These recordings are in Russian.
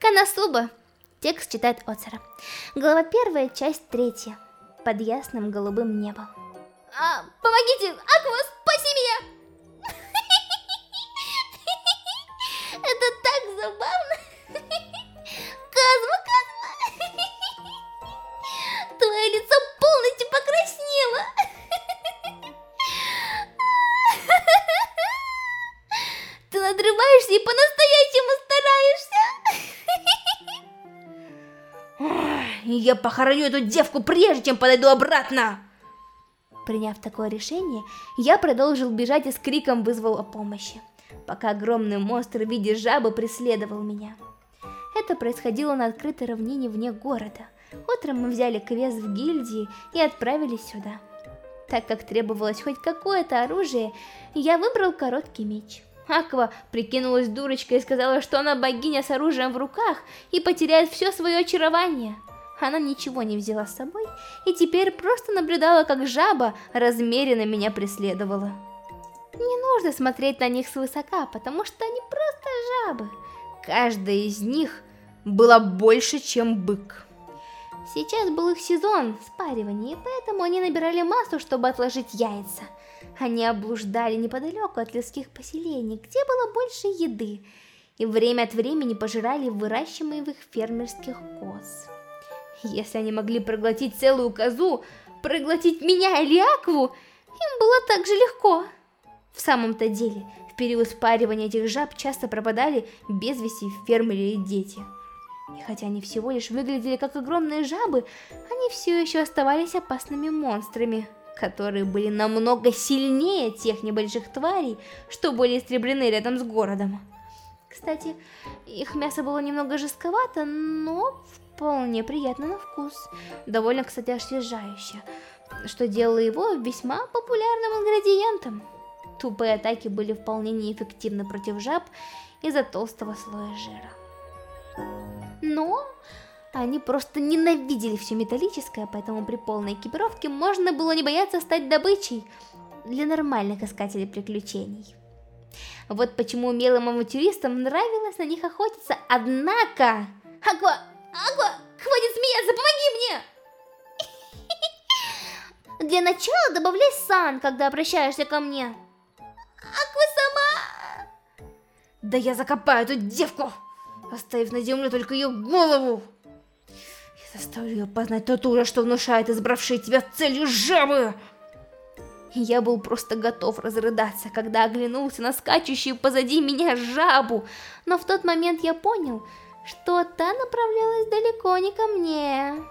Канасуба. Текст читает Оцера. Глава первая, часть третья. Под ясным голубым небом. А, помогите! Аква, стараешься! Я похороню эту девку прежде, чем подойду обратно! Приняв такое решение, я продолжил бежать и с криком вызвал о помощи, пока огромный монстр в виде жабы преследовал меня. Это происходило на открытой равнине вне города. Утром мы взяли квест в гильдии и отправились сюда. Так как требовалось хоть какое-то оружие, я выбрал короткий меч. Аква прикинулась дурочкой и сказала, что она богиня с оружием в руках и потеряет все свое очарование. Она ничего не взяла с собой и теперь просто наблюдала, как жаба размеренно меня преследовала. Не нужно смотреть на них свысока, потому что они просто жабы. Каждая из них была больше, чем бык. Сейчас был их сезон спаривания, поэтому они набирали массу, чтобы отложить яйца. Они облуждали неподалеку от людских поселений, где было больше еды, и время от времени пожирали выращиваемых фермерских коз. Если они могли проглотить целую козу, проглотить меня или Акву, им было так же легко. В самом-то деле, в период спаривания этих жаб часто пропадали без вести фермеры и дети. И хотя они всего лишь выглядели как огромные жабы, они все еще оставались опасными монстрами, которые были намного сильнее тех небольших тварей, что были истреблены рядом с городом. Кстати, их мясо было немного жестковато, но вполне приятно на вкус. Довольно, кстати, освежающе, что делало его весьма популярным ингредиентом. Тупые атаки были вполне неэффективны против жаб из-за толстого слоя жира. Но они просто ненавидели все металлическое, поэтому при полной экипировке можно было не бояться стать добычей для нормальных искателей приключений. Вот почему умелым авантюристам нравилось на них охотиться, однако... Аква, Аква, хватит смеяться, помоги мне! Для начала добавляй сан, когда обращаешься ко мне. Аква сама... Да я закопаю эту девку, оставив на землю только ее голову. Я заставлю ее познать тот ужас, что внушает избравшие тебя целью жабы. Я был просто готов разрыдаться, когда оглянулся на скачущую позади меня жабу, но в тот момент я понял, что та направлялась далеко не ко мне.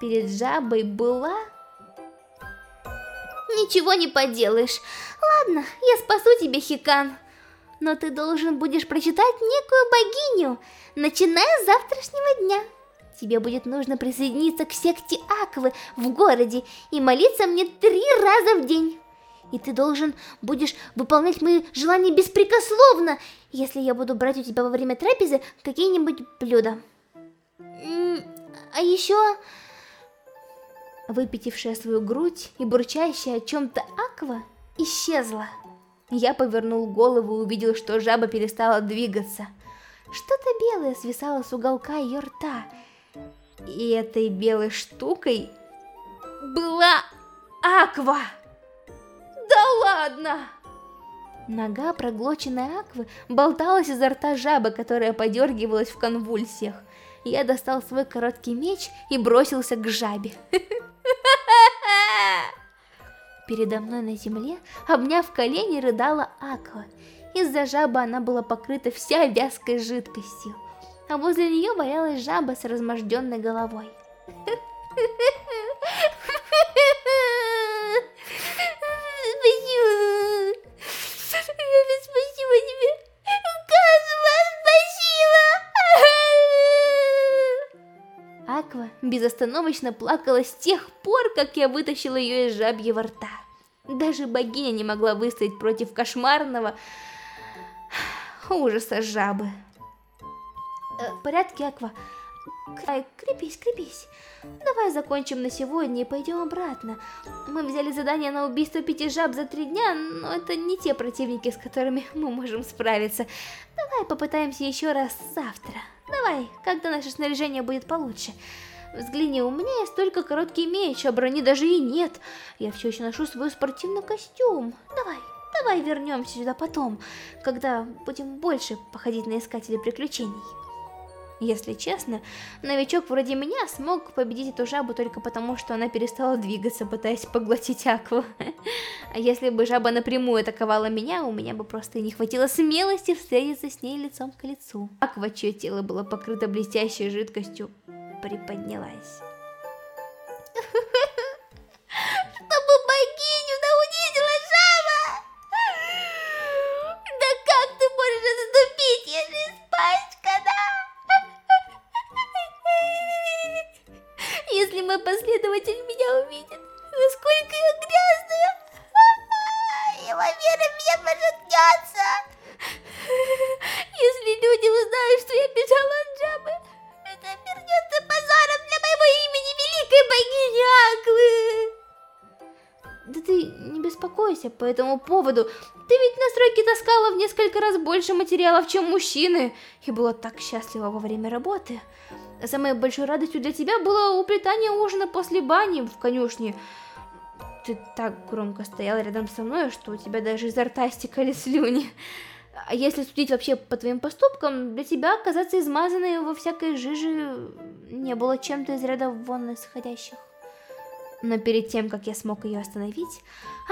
Перед жабой была... Ничего не поделаешь. Ладно, я спасу тебя, Хикан. Но ты должен будешь прочитать некую богиню, начиная с завтрашнего дня. Тебе будет нужно присоединиться к секте Аквы в городе и молиться мне три раза в день и ты должен будешь выполнять мои желания беспрекословно, если я буду брать у тебя во время трапезы какие-нибудь блюда. А еще... Выпитившая свою грудь и бурчащая о чем-то Аква исчезла. Я повернул голову и увидел, что жаба перестала двигаться. Что-то белое свисало с уголка ее рта. И этой белой штукой была Аква! Ладно! Нога, проглоченной Аквы, болталась изо рта жабы, которая подергивалась в конвульсиях. Я достал свой короткий меч и бросился к жабе. Передо мной на земле, обняв колени, рыдала Аква. Из-за жабы она была покрыта вся вязкой жидкостью, а возле нее валялась жаба с разможденной головой. Аква безостановочно плакала с тех пор, как я вытащила ее из жабьего рта. Даже богиня не могла выстоять против кошмарного ужаса жабы. Э, в порядке, Аква? Кай, крепись, крепись. Давай закончим на сегодня и пойдем обратно. Мы взяли задание на убийство пяти жаб за три дня, но это не те противники, с которыми мы можем справиться. Давай попытаемся еще раз завтра. Давай, когда наше снаряжение будет получше. Взгляни, у меня есть только короткий меч, а брони даже и нет. Я все еще ношу свой спортивный костюм. Давай, давай вернемся сюда потом, когда будем больше походить на искателей приключений. Если честно, новичок вроде меня смог победить эту жабу только потому, что она перестала двигаться, пытаясь поглотить Акву. А если бы жаба напрямую атаковала меня, у меня бы просто не хватило смелости встретиться с ней лицом к лицу. Аква, чье тело было покрыто блестящей жидкостью, приподнялась. последователь меня увидит, насколько я грязная, его вера меня пожатнется. Если люди узнают, что я бежала от жабы, это обернется позором для моего имени великой богини Аклы. Да ты не беспокойся по этому поводу. Ты ведь на стройке таскала в несколько раз больше материалов, чем мужчины. И была так счастлива во время работы. Самой большой радостью для тебя было уплетание ужина после бани в конюшне. Ты так громко стояла рядом со мной, что у тебя даже изо рта стекали слюни. А если судить вообще по твоим поступкам, для тебя оказаться измазанной во всякой жиже не было чем-то из ряда вон исходящих. Но перед тем, как я смог ее остановить,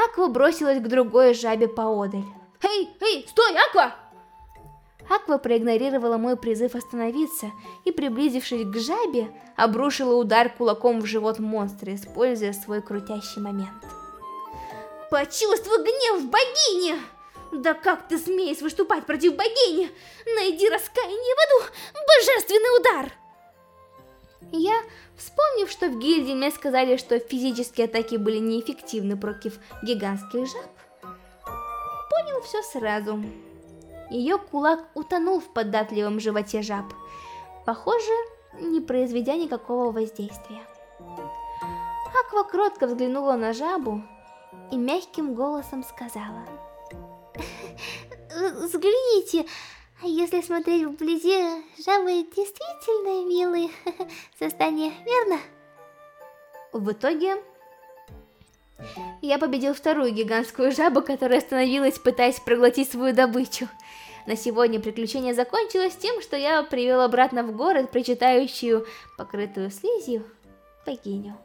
Аква бросилась к другой жабе поодаль. Эй, эй, стой, Аква! Аква проигнорировала мой призыв остановиться и, приблизившись к жабе, обрушила удар кулаком в живот монстра, используя свой крутящий момент. Почувствуй гнев богини! Да как ты смеешь выступать против богини? Найди раскаяние в аду! Божественный удар! Я, вспомнив, что в гильдии мне сказали, что физические атаки были неэффективны против гигантских жаб, понял все сразу. Ее кулак утонул в податливом животе жаб, похоже, не произведя никакого воздействия. Аква кротко взглянула на жабу и мягким голосом сказала. Взгляните, если смотреть вблизи, жабы действительно милые создания, верно? В итоге я победил вторую гигантскую жабу, которая остановилась, пытаясь проглотить свою добычу. На сегодня приключение закончилось тем, что я привел обратно в город причитающую, покрытую слизью, богиню.